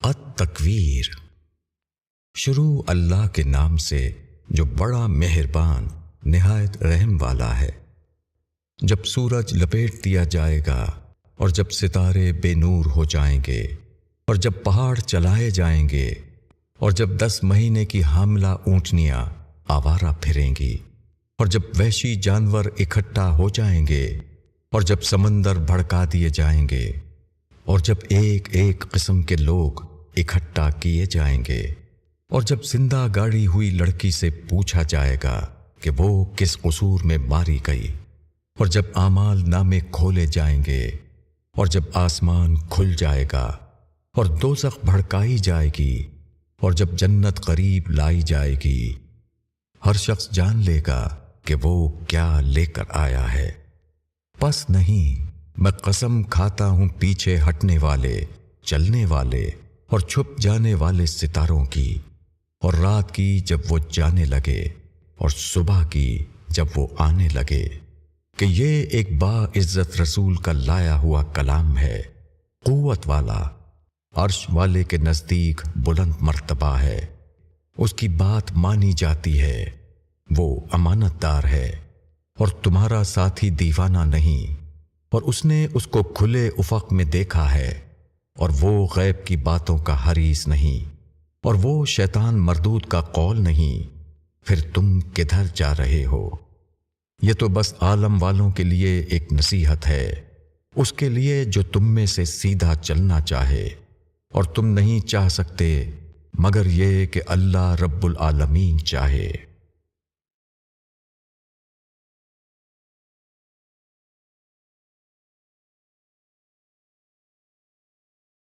التکویر۔ شروع اللہ کے نام سے جو بڑا مہربان، نہایت رحم والا ہے۔ جب سورج لپیٹ دیا جائے گا اور جب ستارے بے نور ہو جائیں گے اور جب پہاڑ چلائے جائیں گے اور جب دس مہینے کی حاملہ اونٹنیاں آوارہ پھریں گی اور جب وحشی جانور اکٹھا ہو جائیں گے اور جب سمندر بھڑکا دیے جائیں گے اور جب ایک ایک قسم کے لوگ اکٹھا کیے جائیں گے۔ اور جب زندہ گاڑی ہوئی لڑکی سے پوچھا جائے گا کہ وہ کس قصور میں ماری گئی، اور جب اعمال نامے کھولے جائیں گے، اور جب آسمان کھل جائے گا، اور دوزخ بھڑکائی جائے گی، اور جب جنت قریب لائی جائے گی، ہر شخص جان لے گا کہ وہ کیا لے کر آیا ہے۔ پس نہیں، میں قسم کھاتا ہوں پیچھے ہٹنے والے، چلنے والے۔ اور چھپ جانے والے ستاروں کی، اور رات کی جب وہ جانے لگے، اور صبح کی جب وہ آنے لگے، کہ یہ ایک با عزت رسول کا لایا ہوا کلام ہے، قوت والا، عرش والے کے نزدیک بلند مرتبہ ہے۔ اس کی بات مانی جاتی ہے، وہ امانت دار ہے، اور تمہارا ساتھی دیوانہ نہیں، اور اس نے اس کو کھلے افق میں دیکھا ہے۔ اور وہ غیب کی باتوں کا حریث نہیں، اور وہ شیطان مردود کا قول نہیں۔ پھر تم کدھر جا رہے ہو؟ یہ تو بس عالم والوں کے لیے ایک نصیحت ہے، اس کے لیے جو تم میں سے سیدھا چلنا چاہے۔ اور تم نہیں چاہ سکتے، مگر یہ کہ اللہ رب العالمین چاہے۔